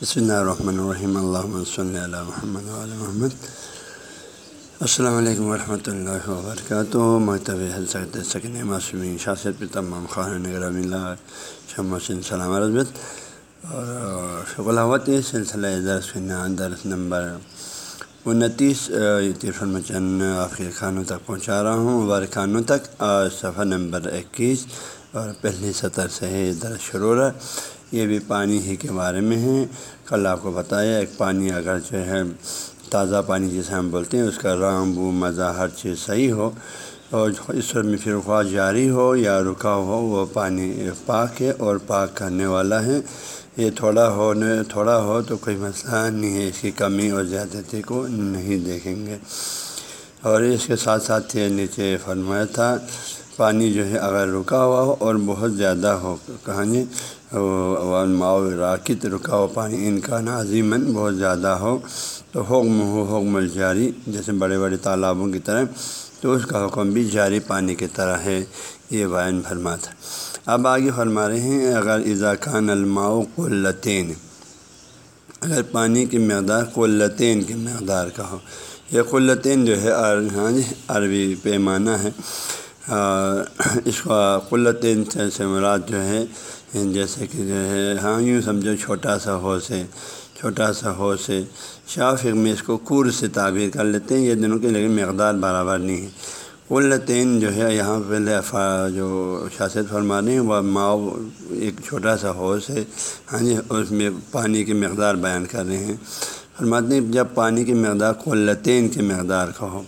بسم اللہ الرحمن الرحیم اللہ صلی اللہ محمد علیہ محمد السلام علیکم ورحمۃ اللہ وبرکاتہ مکتب حضرت سکن معصومین شاست پہ تمام خان نگرام اللہ شم حسین سلام رضبت اور شکلاوت سلسلہ درس درس نمبر انتیس تیفن مچن آپ کے خانوں تک پہنچا رہا ہوں مبارک خانوں تک اور صفحہ نمبر اکیس اور پہلی سطر سے درس شروع رہا یہ بھی پانی ہی کے بارے میں ہے کل آپ کو بتایا، ایک پانی اگر جو ہے تازہ پانی جسے ہم بولتے ہیں، اس کا رام بو مزہ، ہر چیز صحیح ہو۔ اور اس میں پھر خواہ جاری ہو یا رکا ہو، وہ پانی پاک ہے اور پاک کرنے والا ہے۔ یہ تھوڑا ہو تھوڑا ہو تو کوئی مسئلہ نہیں ہے۔ اس کی کمی اور زیادتی کو نہیں دیکھیں گے۔ اور اس کے ساتھ ساتھ یہ نیچے فرمایا تھا پانی جو ہے اگر رکا ہوا ہو اور بہت زیادہ ہو، کہانی ماؤ راکت رکا ہوا پانی ان کا نازیمن بہت زیادہ ہو۔ تو حکم ہو، حکم الجاری جیسے بڑے بڑے تالابوں کی طرح۔ تو اس کا حکم بھی جاری پانی کی طرح ہے، یہ بیان فرماتا۔ اب آگے فرما رہے ہیں، اگر اضاکان الماؤ قلتین، اگر پانی کی مقدار قلتین کی مقدار کا ہو۔ یہ قلتین جو ہے ہاں جی، عربی پیمانہ ہے۔ اس کا قلتین سے مراد جو ہے جیسے کہ جو ہے ہاں یوں سمجھو چھوٹا سا ہو سے چھوٹا سا ہو سے شاف میں اس کو کور سے تعبیر کر لیتے ہیں، یہ دنوں کے لیکن مقدار برابر نہیں ہے۔ قلتین جو ہے، یہاں پہلے جو شاست فرما رہے ہیں، وہ ماؤ ایک چھوٹا سا ہو سے ہاں جی اس میں پانی کی مقدار بیان کر رہے ہیں۔ فرماتے ہیں، جب پانی کی مقدار قلتین کی مقدار کا ہو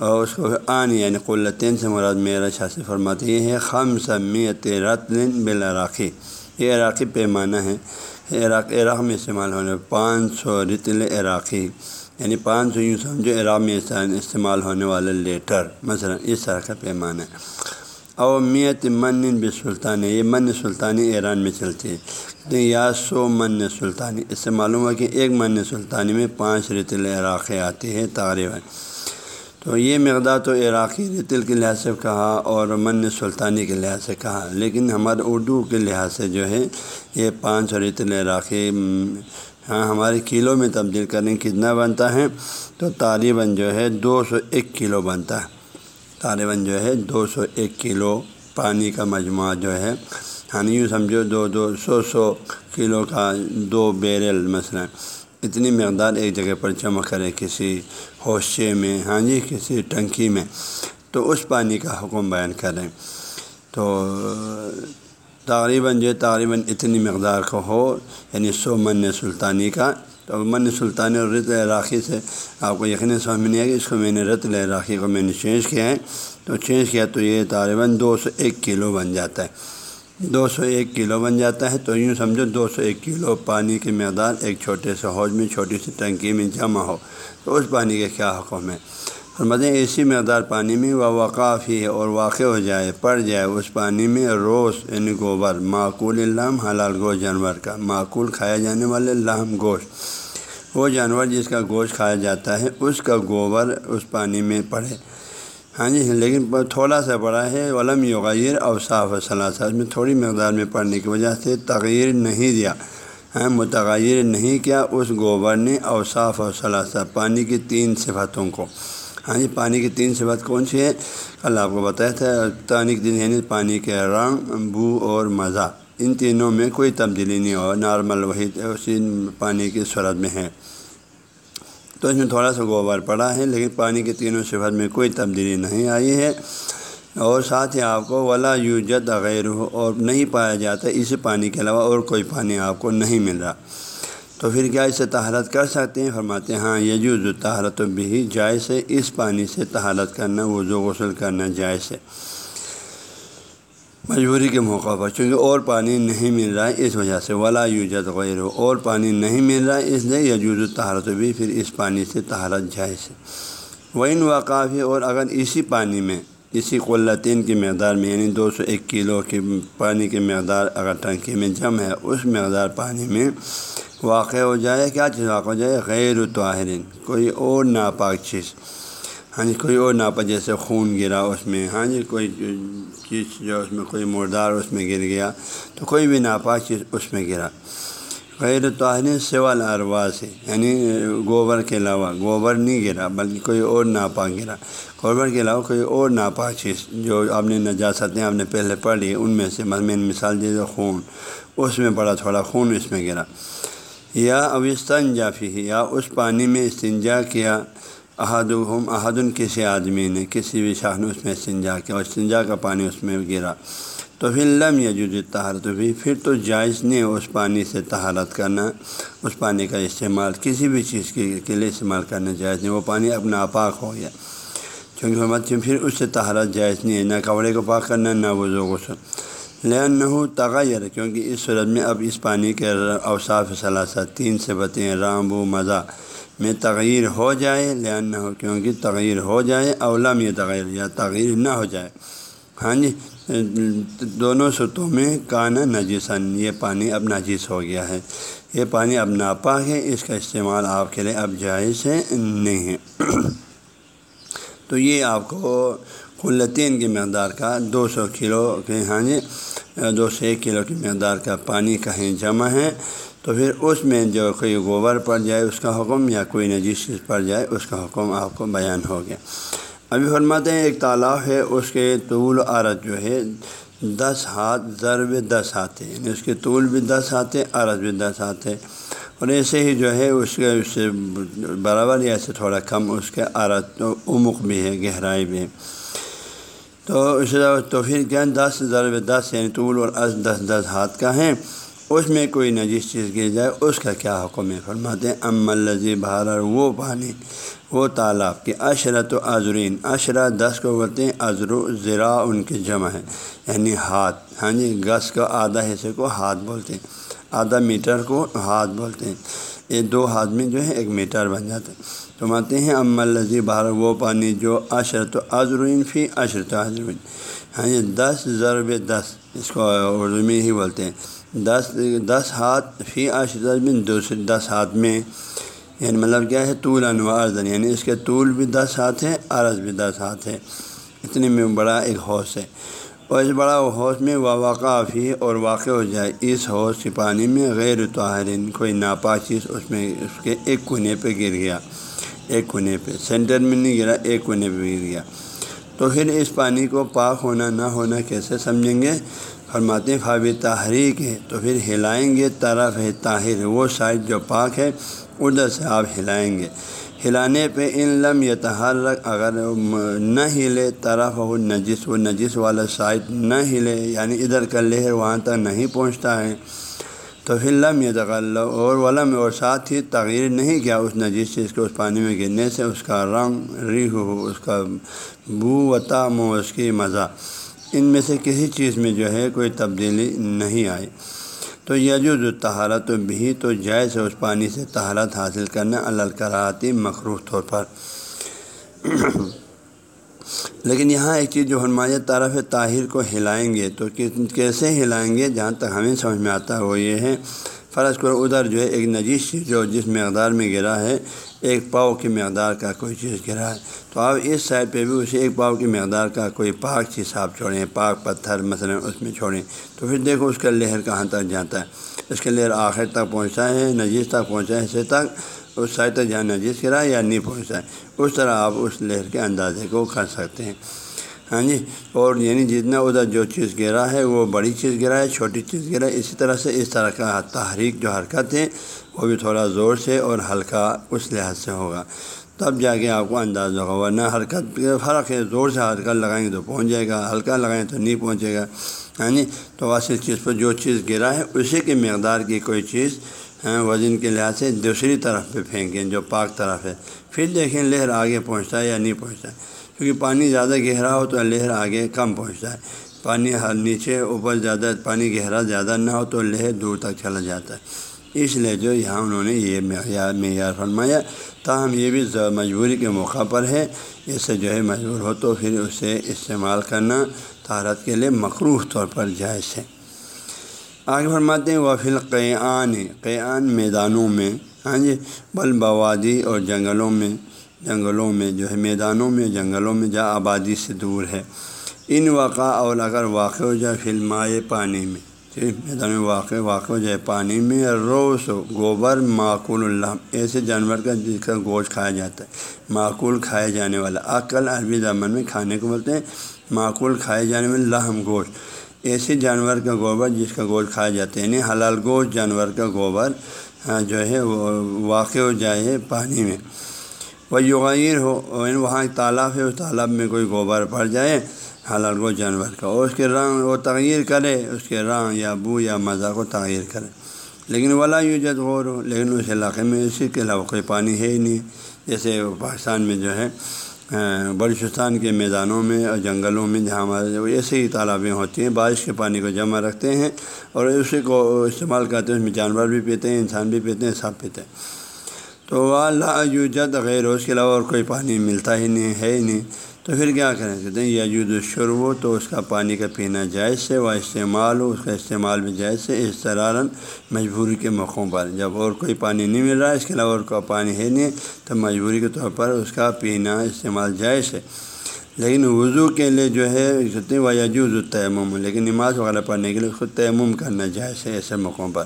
اور اس کو آن یعنی قلتین سے مراد میرا شاست فرماتے یہ ہے خم سمیت رتن بالعراقی یہ عراقی پیمانہ ہے۔ عراق عراق میں استعمال ہونے پانچ سو رتل عراقی یعنی پانچ سو یوں سمجھو، عراق میں استعمال ہونے والے لیٹر، مثلا اس طرح کا پیمانہ۔ ہے اور میت من بھی سلطان یہ من سلطانی ایران میں چلتی ہے یا سو من سلطانی اس سے معلوم ہے کہ ایک من سلطانی میں پانچ رتل عراقی آتی ہے تقریباً۔ تو یہ مقدار تو عراقی رتل کے لحاظ سے کہا اور من سلطانی کے لحاظ سے کہا، لیکن ہمارے اردو کے لحاظ سے جو ہے، یہ پانچ سو رتل عراقی ہاں ہمارے کلو میں تبدیل کرنے کتنا بنتا ہے، تو طالباً جو ہے دو سو ایک کلو بنتا ہے۔ طالباً جو ہے دو سو ایک کلو پانی کا مجموعہ جو ہے۔ ہاں یوں سمجھو دو دو سو سو کلو کا دو بیرل مثلاً۔ اتنی مقدار ایک جگہ پر جمع کرے کسی ہوشے میں ہاں جی کسی ٹنکی میں، تو اس پانی کا حکم بیان کریں۔ تو تقریباً جو تقریباً اتنی مقدار کا ہو یعنی سو من سلطانی کا۔ تو من سلطانی اور رت عراقی سے آپ کو یقیناً سمجھ میں نہیں آئے کہ اس کو میں نے رت عراقی کو میں نے چینج کیا ہے۔ تو چینج کیا تو یہ تقریباً دو سو ایک کلو بن جاتا ہے۔ دو سو ایک کلو بن جاتا ہے۔ تو یوں سمجھو دو سو ایک کلو پانی کی مقدار ایک چھوٹے سے حوض میں چھوٹی سی ٹنکی میں جمع ہو۔ تو اس پانی کا کیا حکم ہے اور مطلب ایسی مقدار پانی میں وہ وقاف ہی ہے اور واقع ہو جائے، پڑ جائے۔ اس پانی میں روز یعنی گوبر، معقول لام حلال گوشت، جانور کا، معقول کھایا جانے والے لام گوشت۔ وہ جانور جس کا گوشت کھایا جاتا ہے، اس کا گوبر اس پانی میں پڑے۔ ہاں جی لیکن تھوڑا سا بڑا ہے، ولم یغیر اوصاف صلاح میں تھوڑی مقدار میں پڑھنے کی وجہ سے تغیر نہیں دیا۔ ہاں متغیر نہیں کیا، اس گوبر نے اوصاف و ثلاثہ پانی کی تین صفتوں کو۔ ہاں جی پانی کی تین صفت کون سی ہے؟ کل آپ کو بتایا تھا تانک دن یعنی پانی کے رنگ، بو اور مزہ۔ ان تینوں میں کوئی تبدیلی نہیں ہو نارمل وہی اسی پانی کی صورت میں ہے۔ تو اس میں تھوڑا سا گوبر پڑا ہے، لیکن پانی کے تینوں صفت میں کوئی تبدیلی نہیں آئی ہے۔ اور ساتھ ہی آپ کو ولا یوجد غیر ہو اور نہیں پایا جاتا، اس پانی کے علاوہ اور کوئی پانی آپ کو نہیں مل رہا۔ تو پھر کیا اسے تہارت کر سکتے ہیں؟ فرماتے ہیں ہاں یہ تہارت و بھی جائز ہے، اس پانی سے تہارت کرنا، وضو غسل کرنا جائز ہے۔ مجبوری کے موقع پر، چونکہ اور پانی نہیں مل رہا ہے اس وجہ سے۔ ولا یوجد غیر ہو اور پانی نہیں مل رہا ہے اس لیے یجوز تہارت بھی، پھر اس پانی سے تہارت جائز ہے۔ وہ ان واقعی اور اگر اسی پانی میں، اسی قلتین کی مقدار میں یعنی دو سو ایک کلو کی پانی کی مقدار اگر ٹنکی میں جم ہے، اس مقدار پانی میں واقع ہو جائے، کیا چیز واقع ہو جائے؟ غیر طاہرین، کوئی اور ناپاک چیز۔ ہاں جی کوئی اور ناپا جیسے خون گرا اس میں ہاں جی کوئی چیز جو اس میں کوئی مردار اس میں گر گیا تو کوئی بھی ناپاک چیز اس میں گرا۔ غیر طاہر سوال اروا سے یعنی گوبر کے علاوہ گوبر نہیں گرا، بلکہ کوئی اور ناپاک گرا۔ گوبر کے علاوہ کوئی اور ناپاک چیز جو آپ نے نجاستیں آپ نے پہلے پڑھی ان میں سے میں مثال دی خون، اس میں پڑا تھوڑا خون اس میں گرا۔ یا اوستان جافی یا اس پانی میں استنجا کیا احد احدن کسی آدمی نے کسی بھی شاہ نے اس میں استنجا کیا اور استنجا کا پانی اس میں گرا۔ تو پھر لم یا جو تہارت بھی پھر تو جائز نہیں اس پانی سے تہارت کرنا، اس پانی کا استعمال، کسی بھی چیز کے لیے استعمال کرنا جائز نہیں، وہ پانی اپنا پاک ہو گیا۔ چونکہ کیونکہ پھر اس سے تہارت جائز نہیں ہے، نہ کپڑے کو پاک کرنا، نہ وضو غسل لین نہ ہو تغیر کیونکہ اس صورت میں اب اس پانی کے اوصاف ثلاثت تین سے بتیں رام و مزہ۔ میں تغیر ہو جائے لین نہ ہو کیونکہ تغیر ہو جائے اولا میں تغیر یا تغیر نہ ہو جائے۔ ہاں جی دونوں سطحوں میں کانا نجیسن یہ پانی اب نجیس ہو گیا ہے۔ یہ پانی اب ناپاک ہے، اس کا استعمال آپ کے لیے اب جائز ہے نہیں ہے۔ تو یہ آپ کو قلتین کی مقدار کا دو سو کلو کے ہاں جی دو سو ایک کلو کی مقدار کا پانی کہیں جمع ہے۔ تو پھر اس میں جو کوئی گوبر پڑ جائے، اس کا حکم یا کوئی نجیس چیز پڑ جائے، اس کا حکم آپ کو بیان ہو گیا۔ ابھی فرماتے ہیں، ایک تالاب ہے، اس کے طول و عرض جو ہے، دس ہاتھ، ضرب دس ہاتھ ہے یعنی اس کے طول بھی دس ہاتھ ہے عرض بھی دس ہاتھ ہے اور ایسے ہی جو ہے، اس کے، اس سے برابر یا ایسے تھوڑا کم اس کے عرض عمق بھی ہے، گہرائی بھی ہے۔ تو اس تو پھر کیا دس ضرب دس یعنی طول اور عرض دس دس ہاتھ کا ہے اس میں کوئی نجیس چیز گر جائے، اس کا کیا حکم ہے؟ فرماتے ہیں ام الزی بہار وہ پانی، وہ تالاب کے اشرت و عظرین اشرا دس کو بولتے ہیں ازر و زرا ان کی جمع ہے یعنی ہاتھ ہاں جی گس کا آدھا حصے کو ہاتھ بولتے ہیں، آدھا میٹر کو ہاتھ بولتے ہیں۔ یہ دو ہاتھ میں جو ہے ایک میٹر بن جاتا ہے۔ تو ماتے ہیں ام الزی بہار وہ پانی جو اشرت و عظرین فی اشرت عظرین ہاں جی دس ضرب دس، اس کو اردو میں ہی بولتے ہیں۔ دس دس ہاتھ فی اشرت بن دوسرے دس ہاتھ میں۔ یعنی مطلب کیا ہے؟ طول انوار یعنی اس کے طول بھی دس ہاتھ ہے عرض بھی دس ہاتھ ہے اتنے میں بڑا ایک حوض ہے۔ اور اس بڑا حوض میں واقع فی اور واقع ہو جائے۔ اس حوض کے پانی میں غیر طاہرین، کوئی ناپاک چیز اس میں، اس کے ایک کونے پہ گر گیا۔ ایک کونے پہ۔ سینٹر میں نہیں گرا، ایک کونے پہ گر گیا۔ تو پھر اس پانی کو پاک ہونا، نہ ہونا کیسے سمجھیں گے؟ فرماتے فاب تحریک ہے، تو پھر ہلائیں گے، طرف ہے طاہر وہ سائڈ جو پاک ہے، ادھر سے آپ ہلائیں گے۔ ہلانے پہ ان لم یہ تحرک اگر نہ ہلے، طرف ہو نجس، وہ نجس والا سائڈ نہ ہلے یعنی ادھر کا لہر وہاں تک نہیں پہنچتا ہے۔ تو پھر لم یہ تغل اور ولم، اور ساتھ ہی تغیر نہیں کیا اس نجیس چیز کو اس پانی میں گرنے سے، اس کا رنگ، ریح ہو، اس کا بو و تام اس کی مزہ۔ ان میں سے کسی چیز میں جو ہے کوئی تبدیلی نہیں آئی۔ تو یہ تہارت و بھی تو جائز اس پانی سے تہارت حاصل کرنا اللہ کراتی مخروف طور پر۔ لیکن یہاں ایک چیز جو ہنمایہ طرف طاہر کو ہلائیں گے تو کیسے ہلائیں گے؟ جہاں تک ہمیں سمجھ میں آتا ہے وہ یہ ہے، فرض کرو ادھر جو ہے ایک نجیش جو جس مقدار میں گرا ہے ایک پاؤ کی مقدار کا کوئی چیز گرا ہے تو آپ اس سائڈ پہ بھی اسے ایک پاؤ کی مقدار کا کوئی پاک چیز آپ چھوڑیں، پاک پتھر مثلا اس میں چھوڑیں، تو پھر دیکھو اس کا لہر کہاں تک جاتا ہے۔ اس کے لہر آخر تک پہنچتا ہے، نجیس تک پہنچا ہے اسے تک اس سائڈ تک جہاں نجیس گرا یا نہیں پہنچتا ہے۔ اس طرح آپ اس لہر کے اندازے کو کر سکتے ہیں۔ ہاں جی؟ اور یعنی جتنا ادھر جو چیز گرا ہے، وہ بڑی چیز گرا ہے، چھوٹی چیز گرا ہے، اسی طرح سے اس طرح کا تحریک جو حرکت ہے، وہ بھی تھوڑا زور سے اور ہلکا اس لحاظ سے ہوگا۔ تب جا کے آپ کو انداز ہوگا، ورنہ حرکت، فرق ہے، زور سے حرکت لگائیں گے تو پہنچ جائے گا، ہلکا لگائیں تو نہیں پہنچے گا۔ ہاں جی؟ تو اصل چیز پر جو چیز گرا ہے، اسی کی مقدار کی کوئی چیز ہاں، وزن کے لحاظ سے دوسری طرف پہ پھینکیں جو پاک طرف ہے۔ پھر دیکھیں لہر آگے پہنچتا ہے یا نہیں پہنچتا۔ ہے کیونکہ پانی زیادہ گہرا ہو تو لہر آگے کم پہنچتا ہے۔ پانی ہر نیچے، اوپر زیادہ، پانی گہرا زیادہ نہ ہو تو لہر دور تک چلا جاتا ہے۔ اس لیے جو یہاں انہوں نے یہ معیار معیار فرمایا، تاہم یہ بھی مجبوری کے موقع پر ہے۔ اس سے جو ہے مجبور ہو تو پھر اسے استعمال کرنا تارت کے لیے مقروف طور پر جائز ہے۔ آگے فرماتے ہیں وفیل قیان قیان میدانوں میں ہاں جی بل بوادی اور جنگلوں میں جنگلوں میں، جو ہے میدانوں میں، جنگلوں میں جہاں آبادی سے دور ہے۔ ان واقع اور اگر واقع ہو جائے فلمائے پانی میں۔ میدان میں واقع واقع ہو جائے پانی میں روس گوبر، معقول اللہ ایسے جانور کا جس کا گوشت کھایا جاتا ہے۔ معقول کھائے جانے والا، عقل عربی زبان میں کھانے کو بولتے ہیں، معقول کھائے جانے والا لہم گوشت۔ ایسے جانور کا گوبر جس کا گوشت کھایا جاتا ہے یعنی حلال گوشت جانور کا گوبر ہاں، جو ہے وہ واقع ہو جائے پانی میں۔ وہ یغیر ہو وہاں تالاب ہے اس تالاب میں کوئی گوبر پڑ جائے، حلال گوشت جانور کا۔ اور اس کے رنگ وہ تغیر کرے، اس کے رنگ یا بو یا مزہ کو تغیر کرے۔ لیکن ولا یو جد غور ہو لیکن اس علاقے میں اسی کے علاوہ کوئی پانی ہے ہی نہیں۔ جیسے پاکستان میں جو ہے بلوچستان کے میدانوں میں اور جنگلوں میں جہاں ہمارے ایسے ہی تالابیں ہوتی ہیں، بارش کے پانی کو جمع رکھتے ہیں اور اسی کو استعمال کرتے ہیں۔ اس میں جانور بھی پیتے ہیں، انسان بھی پیتے ہیں، سب پیتے ہیں۔ تو وہ اللہ جد غیر، اس کے علاوہ اور کوئی پانی ملتا ہی نہیں، ہے ہی نہیں۔ تو پھر کیا کریں؟ کہتے ہیں یجود الشرو تو اس کا پانی کا پینا جائز سے وہ استعمال ہو، اس کا استعمال بھی جائز سے اس طرح مجبوری کے موقعوں پر۔ جب اور کوئی پانی نہیں مل رہا ہے اس کے علاوہ اور کوئی پانی ہے نہیں، تو مجبوری کے طور پر اس کا پینا استعمال جائز ہے۔ لیکن وضو کے لیے جو ہے، کہتے ہیں، وہ یجوز التعمم لیکن نماز وغیرہ پڑھنے کے لیے خود تیمم کرنا جائز ہے، ایسے موقعوں پر۔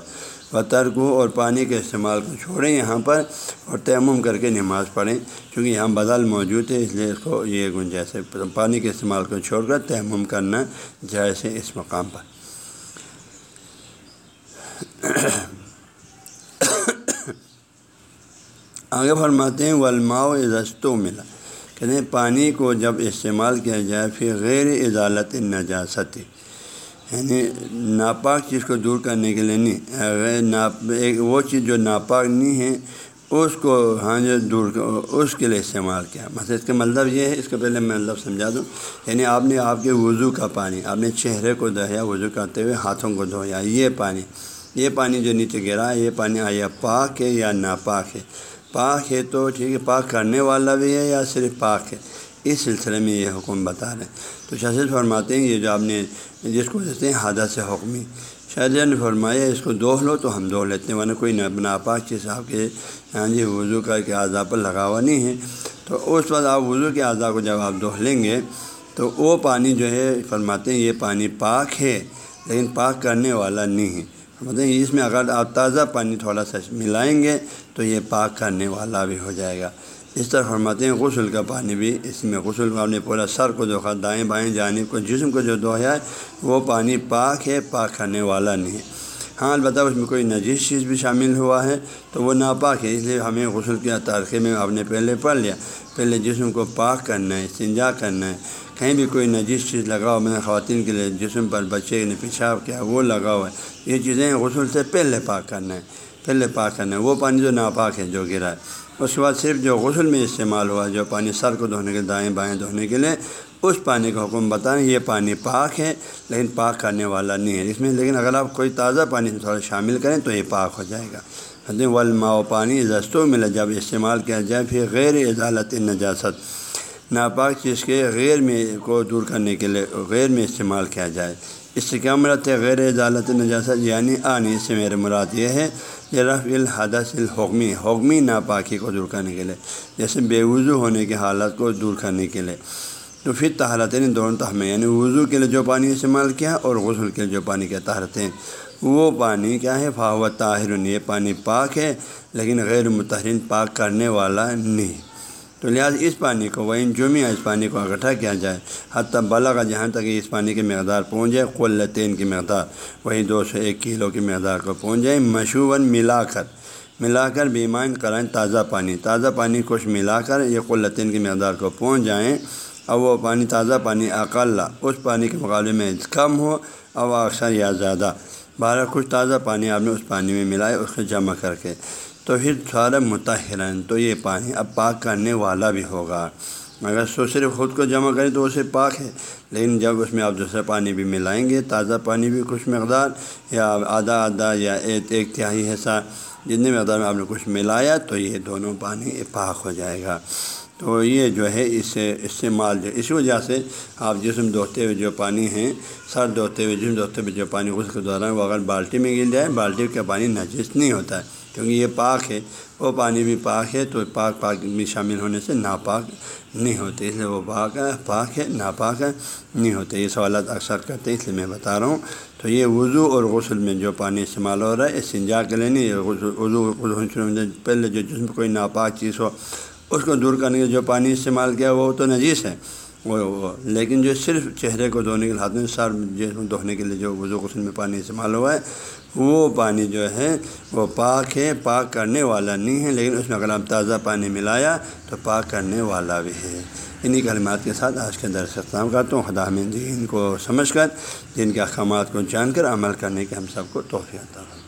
وطر کو اور پانی کے استعمال کو چھوڑیں یہاں پر اور تیمم کر کے نماز پڑھیں، چونکہ یہاں بدل موجود ہے، اس لیے اس کو یہ گنجائش ہے۔ پانی کے استعمال کو چھوڑ کر تیمم کرنا جائز ہے اس مقام پر۔ آگے فرماتے ہیں ولماؤ ازستوں ملا کہتے ہیں، پانی کو جب استعمال کیا جائے، پھر غیر اضالت نجاست یعنی ناپاک چیز کو دور کرنے کے لیے نہیں۔ اگر ناپ ایک وہ چیز جو ناپاک نہیں ہے، اس کو ہاں جو دور اس کے لیے استعمال کیا۔ مثلا اس کا مطلب یہ ہے، اس کو پہلے میں مطلب سمجھا دوں۔ یعنی آپ نے آپ کے وضو کا پانی، آپ نے چہرے کو دہیا وضو کرتے ہوئے ہاتھوں کو دھویا یہ پانی۔ یہ پانی جو نیچے گرا ہے، یہ پانی آیا پاک ہے یا ناپاک ہے؟ پاک ہے تو ٹھیک ہے، پاک کرنے والا بھی ہے یا صرف پاک ہے؟ اس سلسلے میں یہ حکم بتا رہے ہیں۔ تو شاید فرماتے ہیں، یہ جو آپ نے جس کو کہتے ہیں حادث سے حکمی شاید نے فرمایا، اس کو دوہ لو تو ہم دوہ لیتے ہیں، ورنہ کوئی ناپاک چیز آپ کے ہاں جی وضو کر کے اعضاء پر لگا ہوا نہیں ہے۔ تو اس وقت آپ وضو کے اعضاء کو جب آپ دوہ لیں گے، تو وہ پانی جو ہے، فرماتے ہیں، یہ پانی پاک ہے، لیکن پاک کرنے والا نہیں ہے۔ فرماتے ہیں، اس میں اگر آپ تازہ پانی تھوڑا سا ملائیں گے، تو یہ پاک کرنے والا بھی ہو جائے گا۔ اس طرح فرماتے ہیں، غسل کا پانی بھی اس میں غسل کا اپنے پورا سر کو دھوکا دائیں بائیں جانب کو، جسم کو جو دھویا ہے، وہ پانی پاک ہے، پاک کرنے والا نہیں ہے۔ ہاں البتہ اس میں کوئی نجیس چیز بھی شامل ہوا ہے تو وہ ناپاک ہے، اس لیے ہمیں غسل کیا تاریخی میں آپ نے پہلے پڑھ لیا۔ پہلے جسم کو پاک کرنا ہے، استنجا کرنا ہے۔ کہیں بھی کوئی نجیس چیز لگا ہوا میں نے خواتین کے لیے جسم پر بچے نے پیشاب کیا، وہ لگا ہوا ہے۔ یہ چیزیں غسل سے پہلے پاک کرنا ہے، پہلے پاک کرنا ہے۔ وہ پانی جو ناپاک ہے، جو گرا ہے۔ اس کے بعد صرف جو غسل میں استعمال ہوا، جو پانی سر کو دھونے کے دائیں بائیں دھونے کے لیے، اس پانی کا حکم بتائیں یہ پانی پاک ہے، لیکن پاک کرنے والا نہیں ہے۔ اس میں لیکن اگر آپ کوئی تازہ پانی تھوڑا شامل کریں تو یہ پاک ہو جائے گا۔ ولما و پانی دستوں میں جب استعمال کیا جائے، پھر غیر اضالت نجاست ناپاک چیز کے غیر میں کو دور کرنے کے لیے غیر میں استعمال کیا جائے۔ اس سے کیا مراد ہے غیر اضالت نجاست یعنی آنی سے میرے مراد یہ ہے رف الحدث الحکمی، حکمی ناپاکی کو دور کرنے کے لیے، جیسے بے وضو ہونے کی حالت کو دور کرنے کے لیے۔ تو پھر تہارتیں دونوں تہمیں یعنی وضو کے لیے جو پانی استعمال کیا اور غسل کے لیے جو پانی کیا تہارتیں وہ پانی کیا ہے؟ فاو طاہر، یہ پانی پاک ہے، لیکن غیر متحرین پاک کرنے والا نہیں۔ تو لہٰذا اس پانی کو وہ انجمیا اس پانی کو اکٹھا کیا جائے، حتیٰ بالا کا جہاں تک اس پانی کی مقدار پہنچ جائے قلتین کی مقدار وہی دو سو ایک کلو کی مقدار کو پہنچ جائے مشہور ملا کر ملا کر بیمائن کرائیں تازہ پانی۔ تازہ پانی کچھ ملا کر یہ قلتین کی مقدار کو پہنچ جائیں اب وہ پانی، تازہ پانی اقلا اس پانی کے مقابلے میں کم ہو اور اکثر یا زیادہ۔ بارہ کچھ تازہ پانی آپ نے اس پانی میں ملائے اس کو جمع کر کے۔ تو پھر سارا متحرن تو یہ پانی اب پاک کرنے والا بھی ہوگا۔ اگر سو صرف خود کو جمع کریں تو اسے پاک ہے۔ لیکن جب اس میں آپ دوسرا پانی بھی ملائیں گے، تازہ پانی بھی کچھ مقدار یا آدھا آدھا یا ایک تہائی حصہ جتنے مقدار میں آپ نے کچھ ملایا تو یہ دونوں پانی پاک ہو جائے گا۔ تو یہ جو ہے، اس سے استعمال جو اس وجہ سے آپ جسم دھوتے ہوئے جو پانی ہیں، سر دھوتے ہوئے، جسم دھوتے ہوئے جو پانی اس کے دوران وہ اگر بالٹی میں گر جائے، بالٹی کا پانی نجس نہیں ہوتا۔ ہے کیونکہ یہ پاک ہے۔ وہ پانی بھی پاک ہے تو پاک پاک میں شامل ہونے سے ناپاک نہیں ہوتے، اس لیے وہ پاک ہے پاک ہے، ناپاک ہے، نہیں ہوتے۔ یہ سوالات اکثر کرتے اس لیے میں بتا رہا ہوں۔ تو یہ وضو اور غسل میں جو پانی استعمال ہو رہا ہے، اس سنجا کے لیے نہیں وضو پہلے جو جسم کوئی ناپاک چیز ہو، اس کو دور کرنے کے جو پانی استعمال کیا، وہ تو نجیس ہے۔ وہ لیکن جو صرف چہرے کو دھونے کے لیے ہاتھ میں، سر جسم دھونے کے لیے جو وضو غسل میں پانی استعمال ہوا ہے، وہ پانی جو ہے، وہ پاک ہے۔ پاک کرنے والا نہیں ہے، لیکن اس میں اگر آپ تازہ پانی ملایا، تو پاک کرنے والا بھی ہے۔ انہی کلمات کے ساتھ آج کے درس اختتام کرتا ہوں۔ خدا میں دین کو سمجھ کر، جن کے احکامات کو جان کر عمل کرنے کے ہم سب کو توفیع ہے